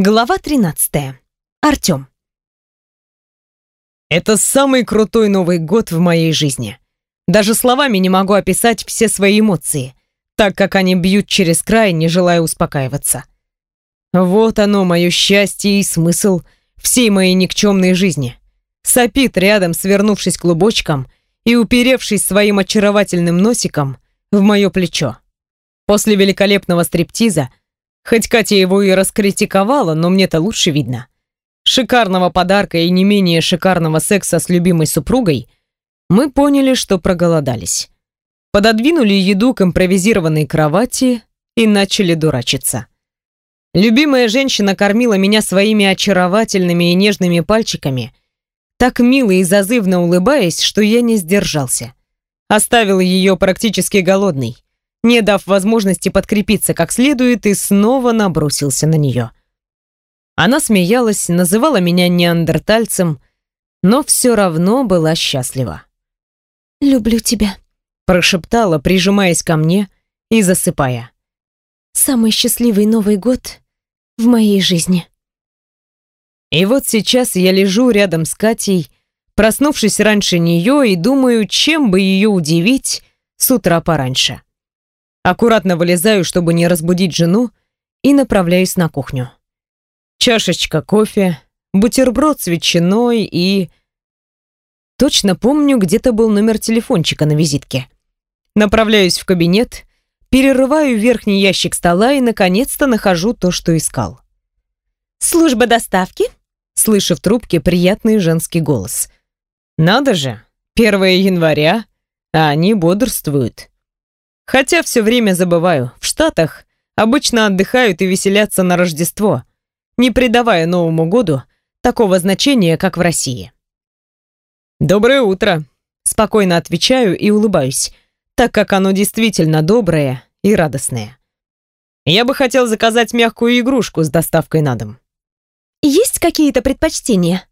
Глава 13. Артём. Это самый крутой Новый год в моей жизни. Даже словами не могу описать все свои эмоции, так как они бьют через край, не желая успокаиваться. Вот оно, мое счастье и смысл всей моей никчемной жизни. Сопит рядом, свернувшись клубочком и уперевшись своим очаровательным носиком в мое плечо. После великолепного стриптиза Хоть Катя его и раскритиковала, но мне-то лучше видно. Шикарного подарка и не менее шикарного секса с любимой супругой мы поняли, что проголодались. Пододвинули еду к импровизированной кровати и начали дурачиться. Любимая женщина кормила меня своими очаровательными и нежными пальчиками, так мило и зазывно улыбаясь, что я не сдержался. Оставил ее практически голодной не дав возможности подкрепиться как следует, и снова набросился на нее. Она смеялась, называла меня неандертальцем, но все равно была счастлива. «Люблю тебя», — прошептала, прижимаясь ко мне и засыпая. «Самый счастливый Новый год в моей жизни». И вот сейчас я лежу рядом с Катей, проснувшись раньше нее и думаю, чем бы ее удивить с утра пораньше. Аккуратно вылезаю, чтобы не разбудить жену, и направляюсь на кухню. Чашечка кофе, бутерброд с ветчиной и... Точно помню, где-то был номер телефончика на визитке. Направляюсь в кабинет, перерываю верхний ящик стола и, наконец-то, нахожу то, что искал. «Служба доставки?» Слышу в трубке приятный женский голос. «Надо же, 1 января, а они бодрствуют». Хотя все время забываю, в Штатах обычно отдыхают и веселятся на Рождество, не придавая Новому году такого значения, как в России. «Доброе утро», — спокойно отвечаю и улыбаюсь, так как оно действительно доброе и радостное. Я бы хотел заказать мягкую игрушку с доставкой на дом. Есть какие-то предпочтения?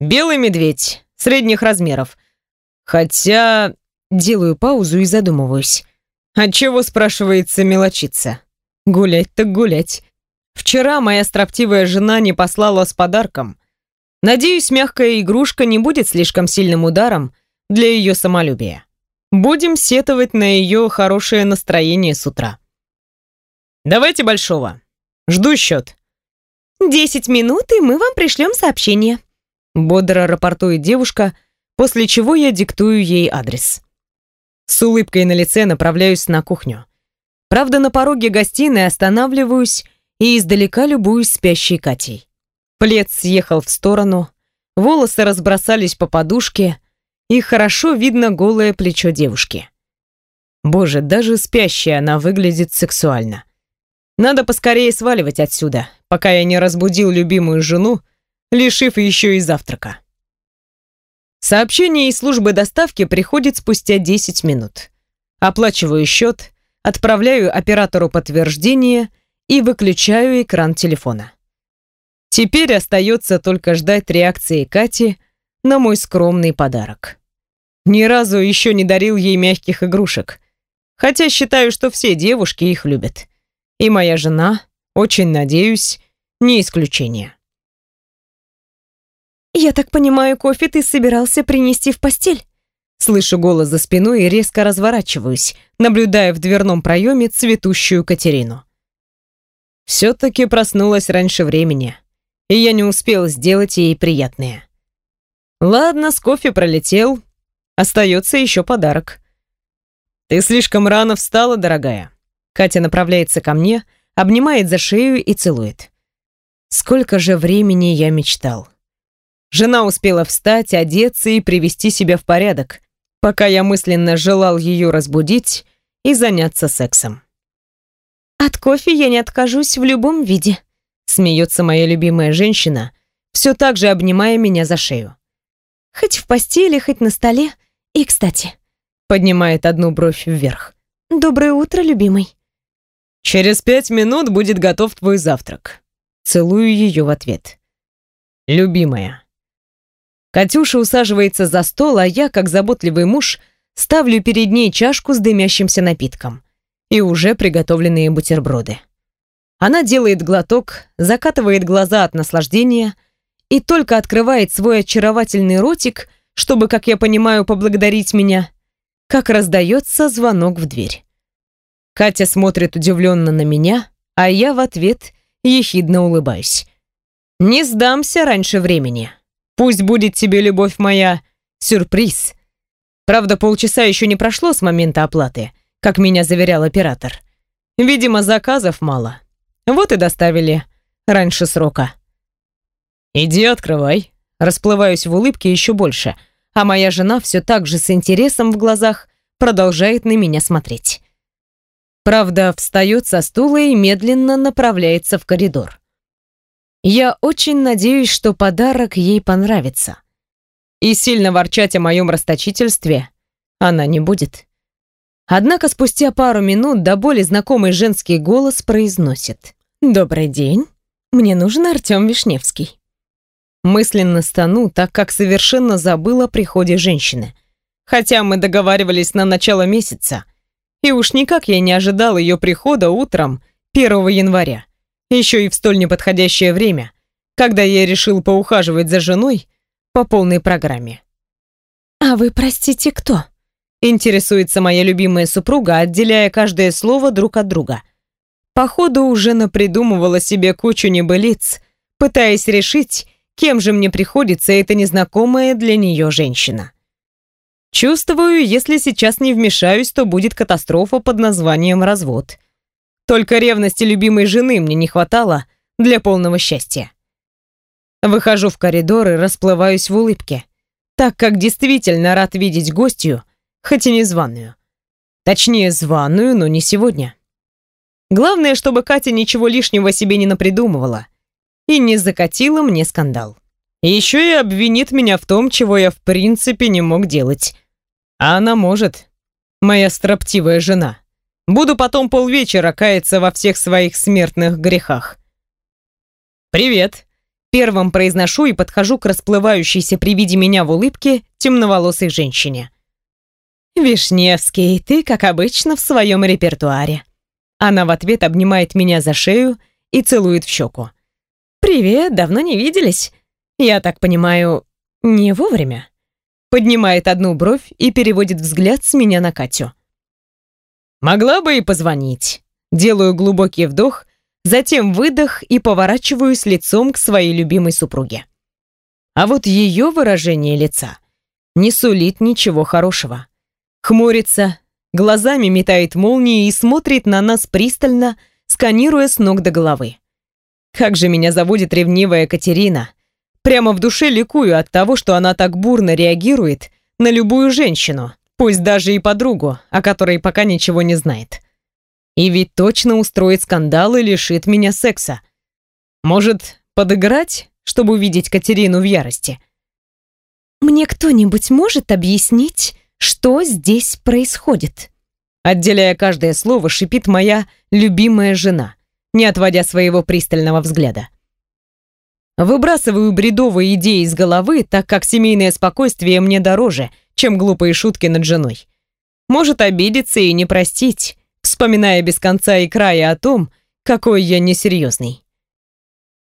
Белый медведь, средних размеров. Хотя... Делаю паузу и задумываюсь. А чего, спрашивается, мелочиться? Гулять так гулять. Вчера моя строптивая жена не послала с подарком. Надеюсь, мягкая игрушка не будет слишком сильным ударом для ее самолюбия. Будем сетовать на ее хорошее настроение с утра. Давайте большого. Жду счет. «Десять минут, и мы вам пришлем сообщение», бодро рапортует девушка, после чего я диктую ей адрес. С улыбкой на лице направляюсь на кухню. Правда, на пороге гостиной останавливаюсь и издалека любуюсь спящей Катей. Плед съехал в сторону, волосы разбросались по подушке, и хорошо видно голое плечо девушки. Боже, даже спящая она выглядит сексуально. Надо поскорее сваливать отсюда, пока я не разбудил любимую жену, лишив еще и завтрака. Сообщение из службы доставки приходит спустя 10 минут. Оплачиваю счет, отправляю оператору подтверждение и выключаю экран телефона. Теперь остается только ждать реакции Кати на мой скромный подарок. Ни разу еще не дарил ей мягких игрушек, хотя считаю, что все девушки их любят. И моя жена, очень надеюсь, не исключение. «Я так понимаю, кофе ты собирался принести в постель?» Слышу голос за спиной и резко разворачиваюсь, наблюдая в дверном проеме цветущую Катерину. Все-таки проснулась раньше времени, и я не успел сделать ей приятное. Ладно, с кофе пролетел, остается еще подарок. «Ты слишком рано встала, дорогая». Катя направляется ко мне, обнимает за шею и целует. Сколько же времени я мечтал. Жена успела встать, одеться и привести себя в порядок, пока я мысленно желал ее разбудить и заняться сексом. «От кофе я не откажусь в любом виде», смеется моя любимая женщина, все так же обнимая меня за шею. «Хоть в постели, хоть на столе. И, кстати...» поднимает одну бровь вверх. «Доброе утро, любимый». «Через пять минут будет готов твой завтрак». Целую ее в ответ. «Любимая, Катюша усаживается за стол, а я, как заботливый муж, ставлю перед ней чашку с дымящимся напитком и уже приготовленные бутерброды. Она делает глоток, закатывает глаза от наслаждения и только открывает свой очаровательный ротик, чтобы, как я понимаю, поблагодарить меня, как раздается звонок в дверь. Катя смотрит удивленно на меня, а я в ответ ехидно улыбаюсь. «Не сдамся раньше времени. Пусть будет тебе, любовь моя, сюрприз». Правда, полчаса еще не прошло с момента оплаты, как меня заверял оператор. Видимо, заказов мало. Вот и доставили раньше срока. «Иди открывай». Расплываюсь в улыбке еще больше, а моя жена все так же с интересом в глазах продолжает на меня смотреть. Правда, встает со стула и медленно направляется в коридор. Я очень надеюсь, что подарок ей понравится. И сильно ворчать о моем расточительстве она не будет. Однако спустя пару минут до боли знакомый женский голос произносит. «Добрый день. Мне нужен Артем Вишневский». Мысленно стану, так как совершенно забыла о приходе женщины. Хотя мы договаривались на начало месяца. И уж никак я не ожидал ее прихода утром 1 января. Еще и в столь неподходящее время, когда я решил поухаживать за женой по полной программе. «А вы, простите, кто?» Интересуется моя любимая супруга, отделяя каждое слово друг от друга. Походу, уже напридумывала себе кучу небылиц, пытаясь решить, кем же мне приходится эта незнакомая для нее женщина. Чувствую, если сейчас не вмешаюсь, то будет катастрофа под названием «развод». Только ревности любимой жены мне не хватало для полного счастья. Выхожу в коридор и расплываюсь в улыбке, так как действительно рад видеть гостью, хоть и не званую. Точнее, званую, но не сегодня. Главное, чтобы Катя ничего лишнего себе не напридумывала и не закатила мне скандал. Еще и обвинит меня в том, чего я в принципе не мог делать. А она может. Моя строптивая жена. Буду потом полвечера каяться во всех своих смертных грехах. «Привет!» Первым произношу и подхожу к расплывающейся при виде меня в улыбке темноволосой женщине. «Вишневский, ты, как обычно, в своем репертуаре». Она в ответ обнимает меня за шею и целует в щеку. «Привет, давно не виделись. Я так понимаю, не вовремя?» Поднимает одну бровь и переводит взгляд с меня на Катю. «Могла бы и позвонить». Делаю глубокий вдох, затем выдох и поворачиваюсь лицом к своей любимой супруге. А вот ее выражение лица не сулит ничего хорошего. Хмурится, глазами метает молнии и смотрит на нас пристально, сканируя с ног до головы. Как же меня заводит ревнивая Катерина. Прямо в душе ликую от того, что она так бурно реагирует на любую женщину, пусть даже и подругу, о которой пока ничего не знает. И ведь точно устроит скандал и лишит меня секса. Может, подыграть, чтобы увидеть Катерину в ярости? «Мне кто-нибудь может объяснить, что здесь происходит?» Отделяя каждое слово, шипит моя любимая жена, не отводя своего пристального взгляда. Выбрасываю бредовые идеи из головы, так как семейное спокойствие мне дороже, чем глупые шутки над женой. Может обидеться и не простить, вспоминая без конца и края о том, какой я несерьезный.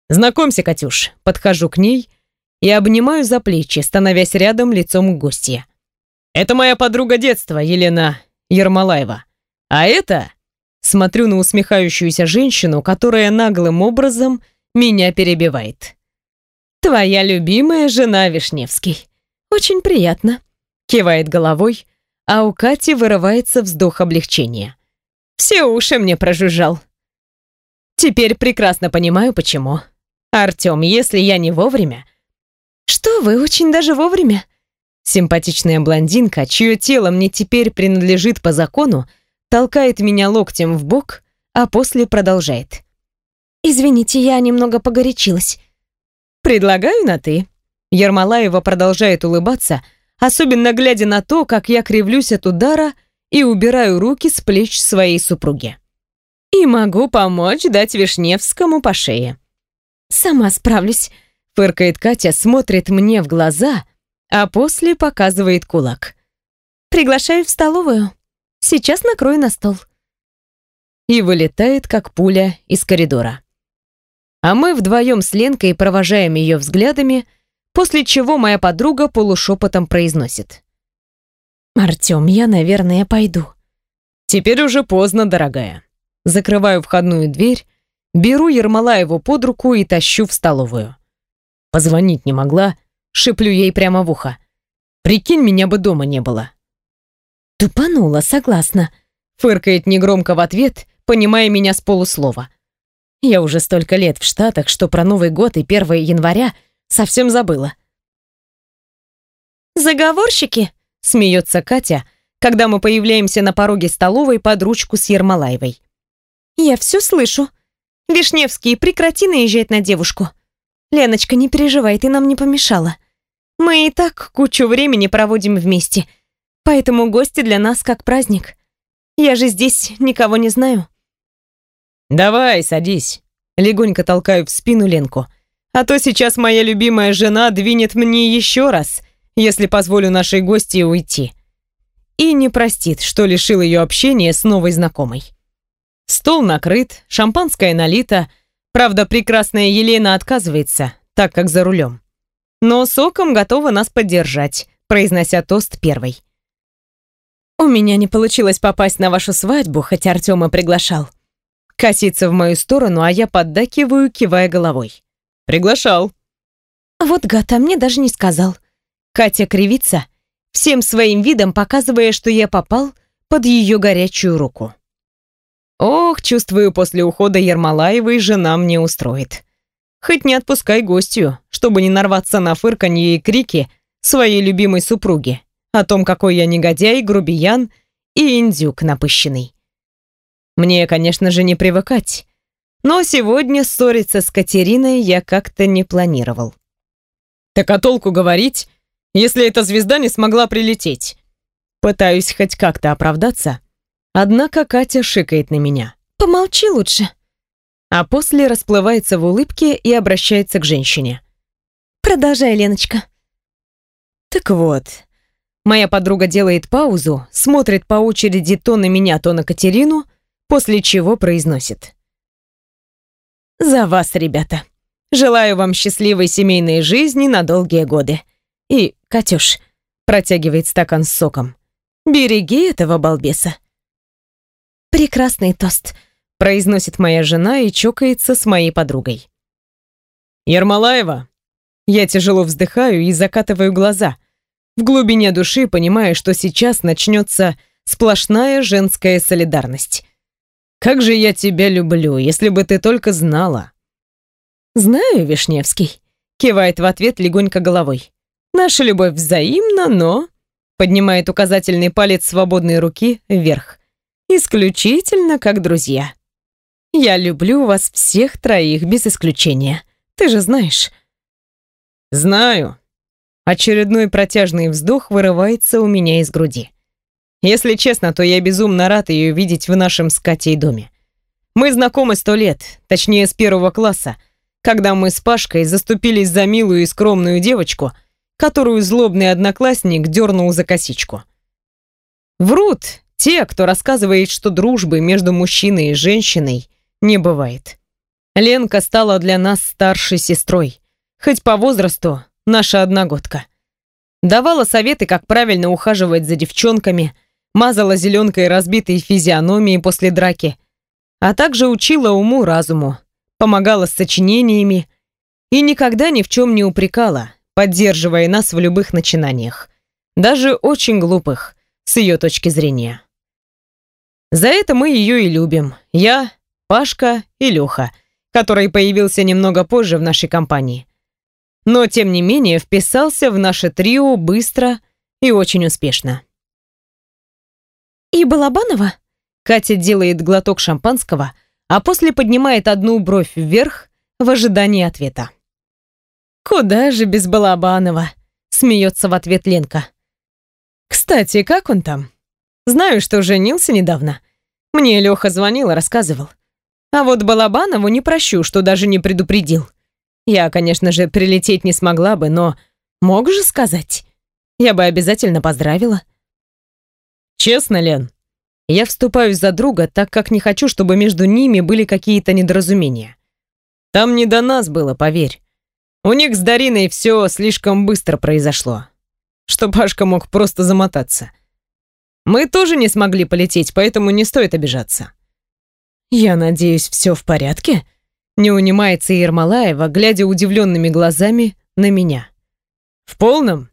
«Знакомься, Катюш», подхожу к ней и обнимаю за плечи, становясь рядом лицом к гостья. Это моя подруга детства, Елена Ермолаева. А это... Смотрю на усмехающуюся женщину, которая наглым образом меня перебивает. Твоя любимая жена Вишневский. Очень приятно. Кивает головой, а у Кати вырывается вздох облегчения. Все уши мне прожужжал. Теперь прекрасно понимаю, почему. Артем, если я не вовремя... Что вы, очень даже вовремя. Симпатичная блондинка, чье тело мне теперь принадлежит по закону, толкает меня локтем в бок, а после продолжает. «Извините, я немного погорячилась». «Предлагаю на «ты». Ермолаева продолжает улыбаться, особенно глядя на то, как я кривлюсь от удара и убираю руки с плеч своей супруги. «И могу помочь дать Вишневскому по шее». «Сама справлюсь», — фыркает Катя, смотрит мне в глаза — а после показывает кулак. «Приглашаю в столовую. Сейчас накрою на стол». и вылетает, как пуля, из коридора. А мы вдвоем с Ленкой провожаем ее взглядами, после чего моя подруга полушепотом произносит. «Артем, я, наверное, пойду». «Теперь уже поздно, дорогая». Закрываю входную дверь, беру Ермолаеву под руку и тащу в столовую. Позвонить не могла, шиплю ей прямо в ухо. «Прикинь, меня бы дома не было». «Тупанула, согласна», — фыркает негромко в ответ, понимая меня с полуслова. «Я уже столько лет в Штатах, что про Новый год и 1 января совсем забыла». «Заговорщики?» — смеется Катя, когда мы появляемся на пороге столовой под ручку с Ермолаевой. «Я все слышу. Вишневский, прекрати наезжать на девушку. Леночка, не переживай, ты нам не помешала. Мы и так кучу времени проводим вместе, поэтому гости для нас как праздник. Я же здесь никого не знаю». «Давай, садись». Легонько толкаю в спину Ленку. «А то сейчас моя любимая жена двинет мне еще раз, если позволю нашей гости уйти. И не простит, что лишил ее общения с новой знакомой». Стол накрыт, шампанское налито. Правда, прекрасная Елена отказывается, так как за рулем. Но соком готова нас поддержать, произнося тост первой. «У меня не получилось попасть на вашу свадьбу, хотя Артема приглашал». Косится в мою сторону, а я поддакиваю, кивая головой. «Приглашал». «Вот гад, а мне даже не сказал». Катя кривится, всем своим видом показывая, что я попал под ее горячую руку. Ох, чувствую, после ухода Ермолаевой жена мне устроит. Хоть не отпускай гостью, чтобы не нарваться на фырканье и крики своей любимой супруги о том, какой я негодяй, грубиян и индюк напыщенный. Мне, конечно же, не привыкать, но сегодня ссориться с Катериной я как-то не планировал. Так а толку говорить, если эта звезда не смогла прилететь? Пытаюсь хоть как-то оправдаться, Однако Катя шикает на меня. «Помолчи лучше». А после расплывается в улыбке и обращается к женщине. «Продолжай, Леночка». Так вот, моя подруга делает паузу, смотрит по очереди то на меня, то на Катерину, после чего произносит. «За вас, ребята. Желаю вам счастливой семейной жизни на долгие годы. И, Катюш, протягивает стакан с соком. Береги этого балбеса. «Прекрасный тост», — произносит моя жена и чокается с моей подругой. «Ермолаева!» Я тяжело вздыхаю и закатываю глаза, в глубине души понимая, что сейчас начнется сплошная женская солидарность. «Как же я тебя люблю, если бы ты только знала!» «Знаю, Вишневский», — кивает в ответ легонько головой. «Наша любовь взаимна, но...» Поднимает указательный палец свободной руки вверх. Исключительно как друзья. Я люблю вас всех троих без исключения. Ты же знаешь. Знаю. Очередной протяжный вздох вырывается у меня из груди. Если честно, то я безумно рад ее видеть в нашем с Катей доме. Мы знакомы сто лет, точнее с первого класса, когда мы с Пашкой заступились за милую и скромную девочку, которую злобный одноклассник дернул за косичку. Врут, те, кто рассказывает, что дружбы между мужчиной и женщиной не бывает. Ленка стала для нас старшей сестрой, хоть по возрасту наша одногодка. Давала советы, как правильно ухаживать за девчонками, мазала зеленкой разбитой физиономии после драки, а также учила уму-разуму, помогала с сочинениями и никогда ни в чем не упрекала, поддерживая нас в любых начинаниях, даже очень глупых, с ее точки зрения. За это мы ее и любим. Я, Пашка и Леха, который появился немного позже в нашей компании. Но, тем не менее, вписался в наше трио быстро и очень успешно. «И Балабанова?» Катя делает глоток шампанского, а после поднимает одну бровь вверх в ожидании ответа. «Куда же без Балабанова?» — смеется в ответ Ленка. «Кстати, как он там? Знаю, что женился недавно. Мне Леха звонил и рассказывал. А вот Балабанову не прощу, что даже не предупредил. Я, конечно же, прилететь не смогла бы, но мог же сказать. Я бы обязательно поздравила. Честно, Лен, Я вступаюсь за друга, так как не хочу, чтобы между ними были какие-то недоразумения. Там не до нас было, поверь. У них с Дариной все слишком быстро произошло, что Пашка мог просто замотаться. Мы тоже не смогли полететь, поэтому не стоит обижаться. Я надеюсь, все в порядке? Не унимается Ермолаева, глядя удивленными глазами на меня. В полном?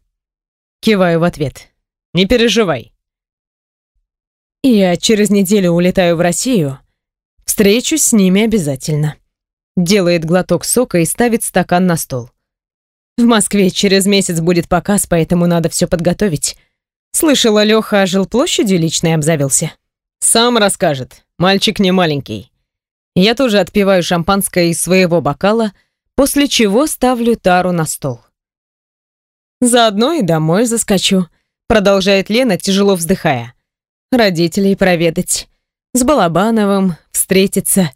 Киваю в ответ. Не переживай. Я через неделю улетаю в Россию. Встречусь с ними обязательно. Делает глоток сока и ставит стакан на стол. В Москве через месяц будет показ, поэтому надо все подготовить. Слышала, Леха жилплощадью личной обзавелся. Сам расскажет. Мальчик не маленький. Я тоже отпиваю шампанское из своего бокала, после чего ставлю тару на стол. Заодно и домой заскочу, продолжает Лена, тяжело вздыхая. Родителей проведать. С Балабановым встретиться.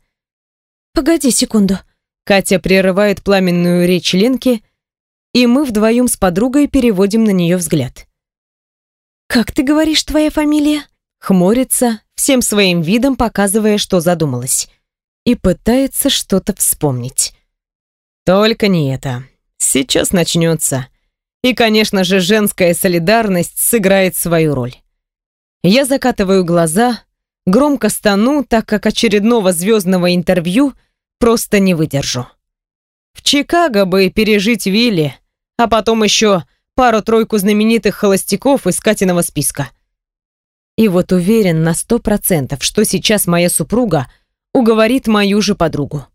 Погоди секунду. Катя прерывает пламенную речь Ленки, и мы вдвоем с подругой переводим на нее взгляд. «Как ты говоришь, твоя фамилия?» Хмурится, всем своим видом показывая, что задумалась. И пытается что-то вспомнить. Только не это. Сейчас начнется. И, конечно же, женская солидарность сыграет свою роль. Я закатываю глаза, громко стану, так как очередного звездного интервью просто не выдержу. В Чикаго бы пережить Вилли, а потом еще пару-тройку знаменитых холостяков из Катиного списка. И вот уверен на сто процентов, что сейчас моя супруга уговорит мою же подругу.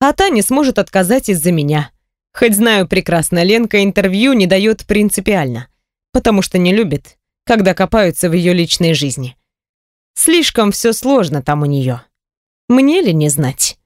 А та не сможет отказать из-за меня. Хоть знаю прекрасно, Ленка интервью не дает принципиально, потому что не любит, когда копаются в ее личной жизни. Слишком все сложно там у нее. Мне ли не знать?